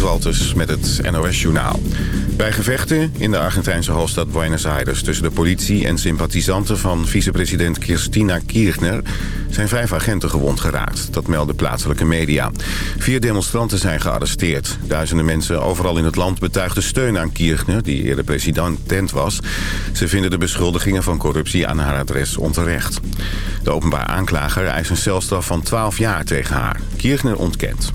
Walters met het NOS-journaal. Bij gevechten in de Argentijnse hoofdstad Buenos Aires... tussen de politie en sympathisanten van vicepresident Christina Kirchner... zijn vijf agenten gewond geraakt. Dat melden plaatselijke media. Vier demonstranten zijn gearresteerd. Duizenden mensen overal in het land betuigden steun aan Kirchner... die eerder president was. Ze vinden de beschuldigingen van corruptie aan haar adres onterecht. De openbaar aanklager eist een celstraf van 12 jaar tegen haar. Kirchner ontkent.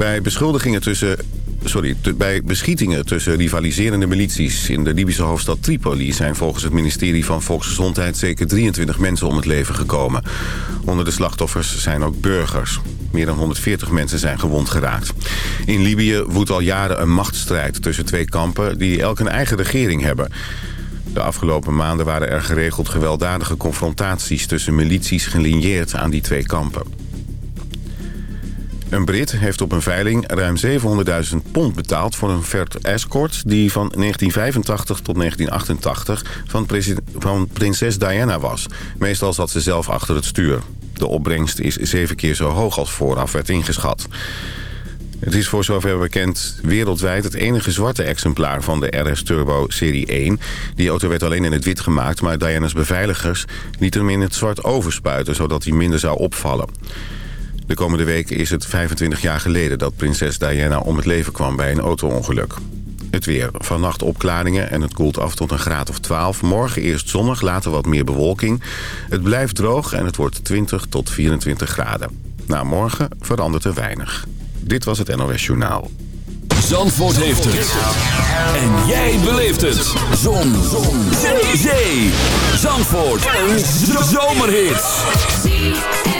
Bij beschuldigingen tussen sorry, bij beschietingen tussen rivaliserende milities in de Libische hoofdstad Tripoli... zijn volgens het ministerie van Volksgezondheid zeker 23 mensen om het leven gekomen. Onder de slachtoffers zijn ook burgers. Meer dan 140 mensen zijn gewond geraakt. In Libië woedt al jaren een machtsstrijd tussen twee kampen die elk een eigen regering hebben. De afgelopen maanden waren er geregeld gewelddadige confrontaties tussen milities gelinieerd aan die twee kampen. Een Brit heeft op een veiling ruim 700.000 pond betaald voor een Ford Escort... die van 1985 tot 1988 van, van prinses Diana was. Meestal zat ze zelf achter het stuur. De opbrengst is zeven keer zo hoog als vooraf werd ingeschat. Het is voor zover bekend wereldwijd het enige zwarte exemplaar van de RS Turbo Serie 1. Die auto werd alleen in het wit gemaakt, maar Diana's beveiligers lieten hem in het zwart overspuiten... zodat hij minder zou opvallen. De komende week is het 25 jaar geleden dat prinses Diana om het leven kwam bij een auto-ongeluk. Het weer. Vannacht opklaringen en het koelt af tot een graad of 12. Morgen eerst zonnig, later wat meer bewolking. Het blijft droog en het wordt 20 tot 24 graden. Na morgen verandert er weinig. Dit was het NOS Journaal. Zandvoort heeft het. En jij beleeft het. Zon. Zon. Zee. Zee. Zandvoort. Een zomerhit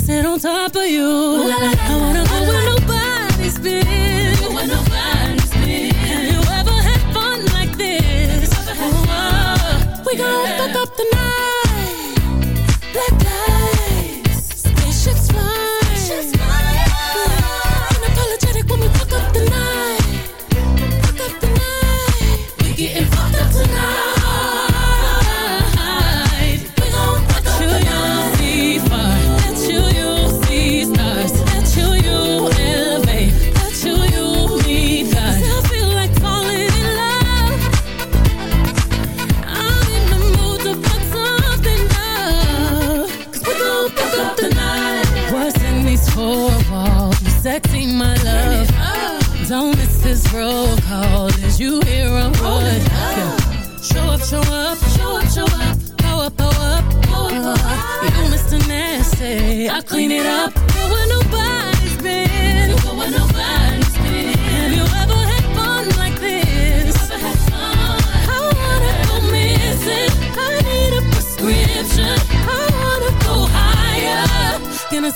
dancing on top of you. Ooh, la, la, la, I wanna go where nobody's been. Go where nobody's been. Have you ever had fun like this? Oh, we gon' yeah. fuck up the night.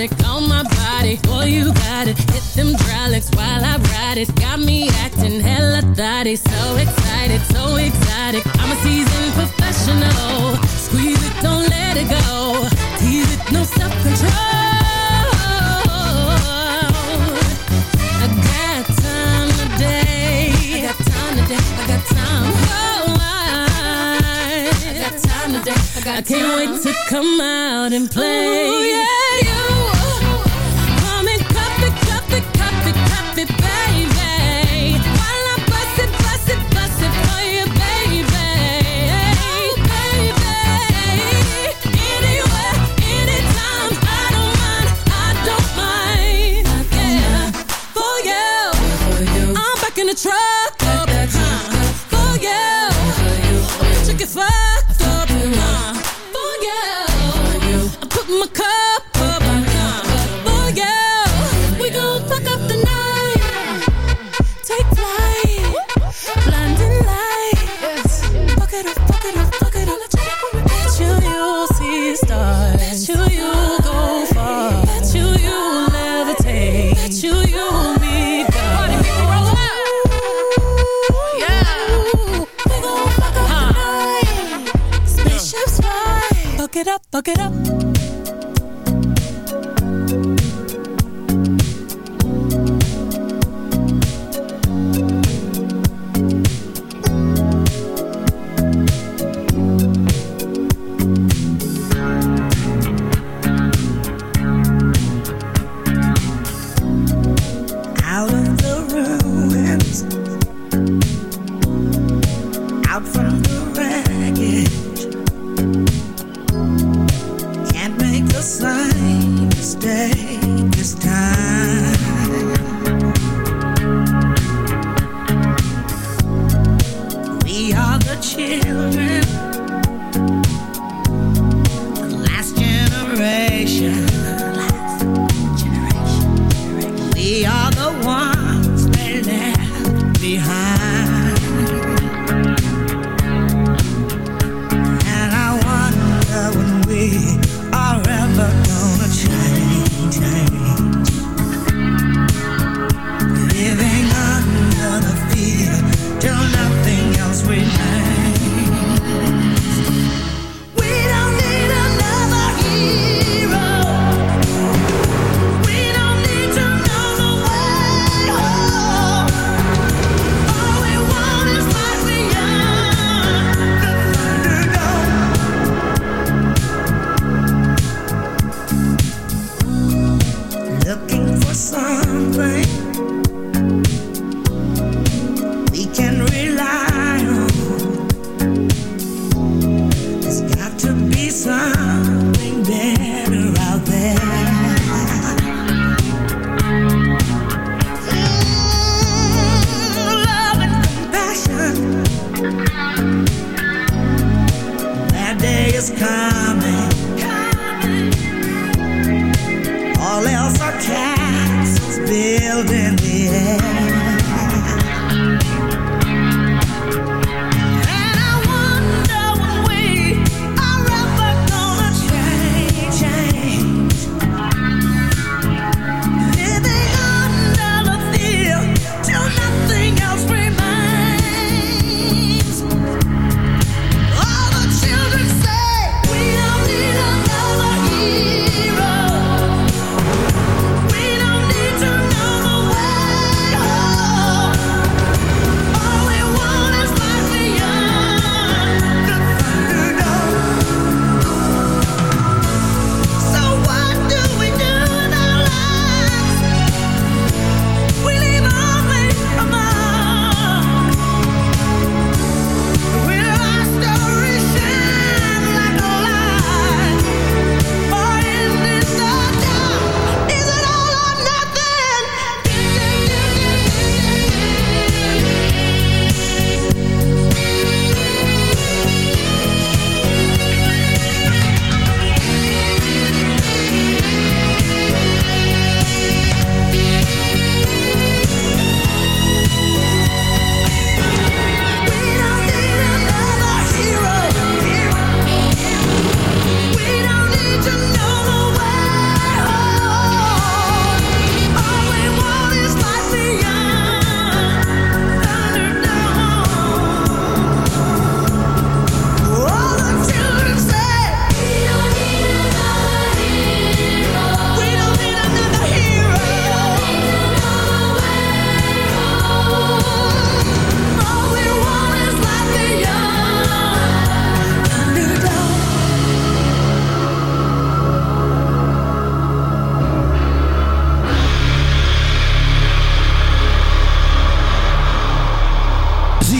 exotic on my body. Boy, you got it. Hit them dry while I ride it. Got me acting hella thotty. So excited, so exotic. I'm a seasoned professional. Squeeze it, don't let it go. Tease it, no self-control. I can't wait to come out and play. Ooh, yeah. Look it up.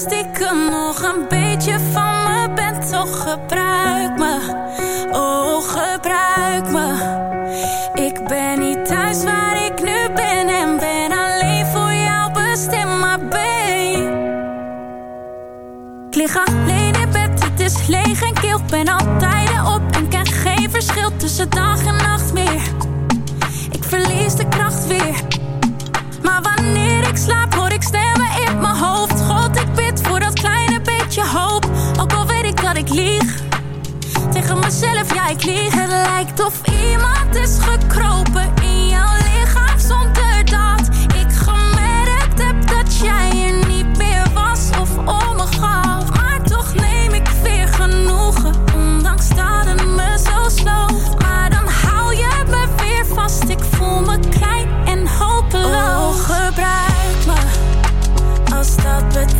Stiekem nog een beetje van me bent, toch gebruik me. Oh, gebruik me. Ik ben niet thuis waar ik nu ben en ben alleen voor jou bestemd, maar. Ik lig alleen in bed, het is leeg en kil. Ben altijd op en ken geen verschil tussen dag en nacht meer. Ik verlies de kracht weer. Maar wanneer ik slaap, Mezelf, ja, ik lieg. Het lijkt of iemand is gekropen in jouw lichaam zonder dat ik gemerkt heb dat jij er niet meer was of om me gaf. Maar toch neem ik weer genoegen, ondanks dat het me zo sloot. Maar dan hou je me weer vast, ik voel me klein en hopeloos. Oh, gebruik me, als dat betekent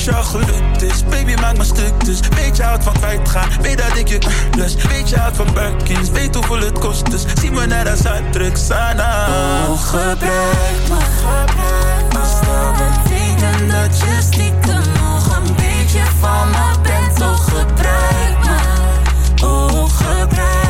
Is jou gelukt is, baby maak me stuk dus. Weet je houdt van kwijtgaan, weet dat ik je lust. Weet je houdt van Birkins, weet hoeveel het kost dus. Zie me net als uitdruk, Sana. Oh, gebruik me, als dat betekent dat je stiekem nog een beetje van me bent, toch gebruik me. Oh, gebruik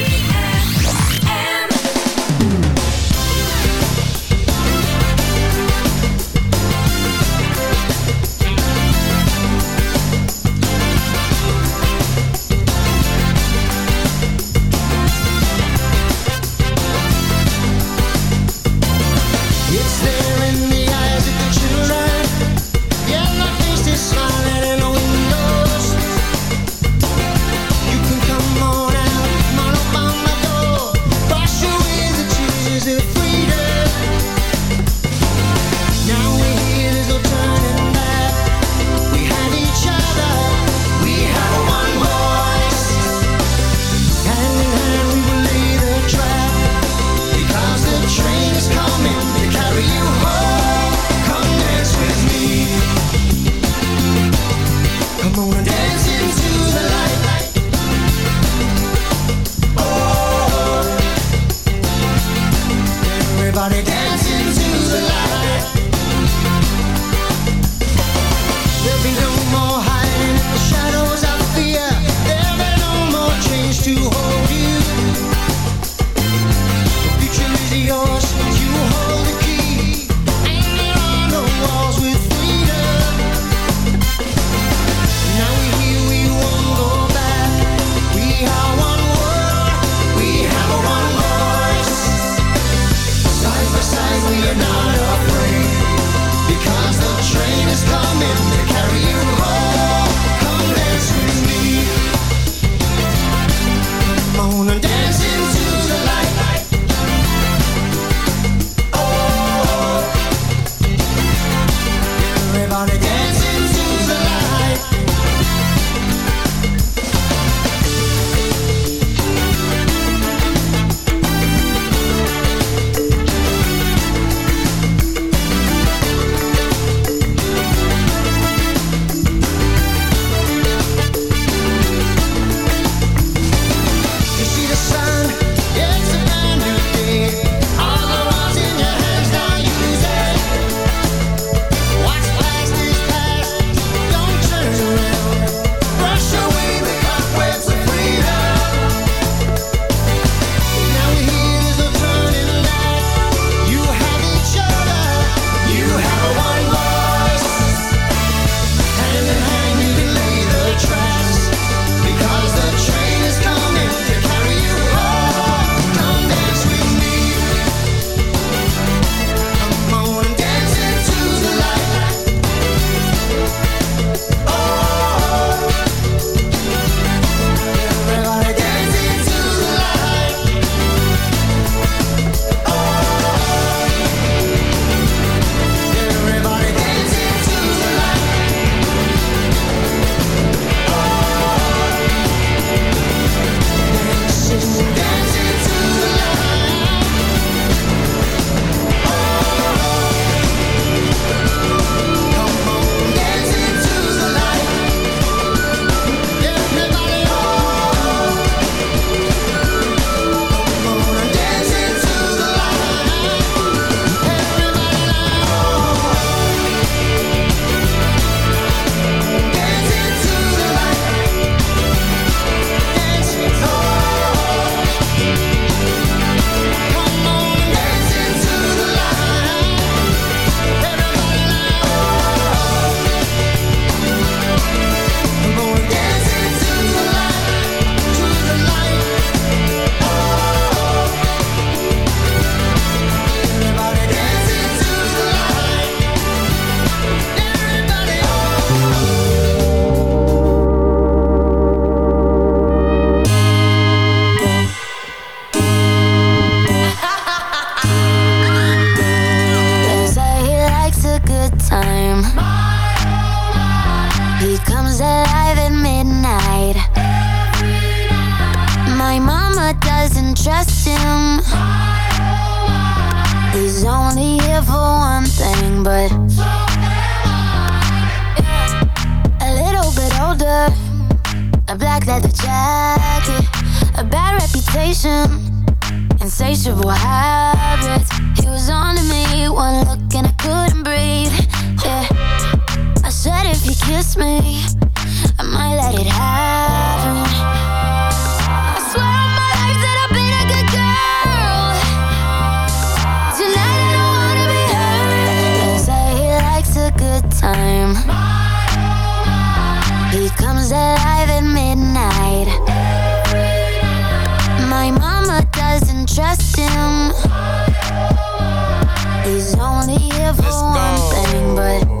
Only here for one thing, but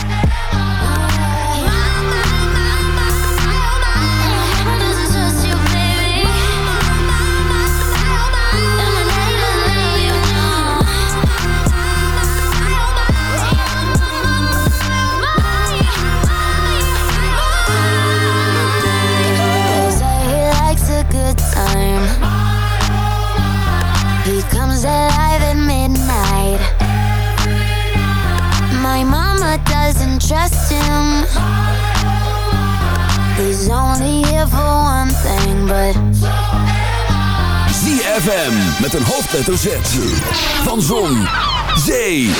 Doesn't trust him. He's only here for one thing, but. ZFM met een hoofdletter Z. Van Zon, Zee,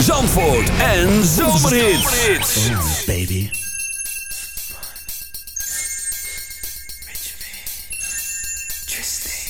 Zandvoort en Zomerhits. baby. Bass.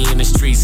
the street,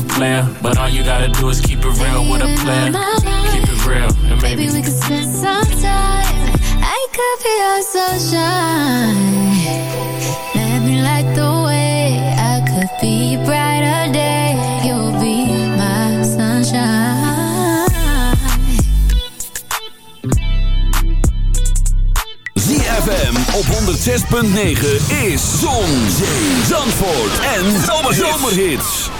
A player, but all you gotta do is keep it real with a player. Keep it real, and maybe Maybe we could spend some time. I could be your sunshine. Let me light the way. I could be brighter day. You'll be my sunshine. ZFM op 106.9 is Zon, Zee, Zandvoort en Zomerhits. I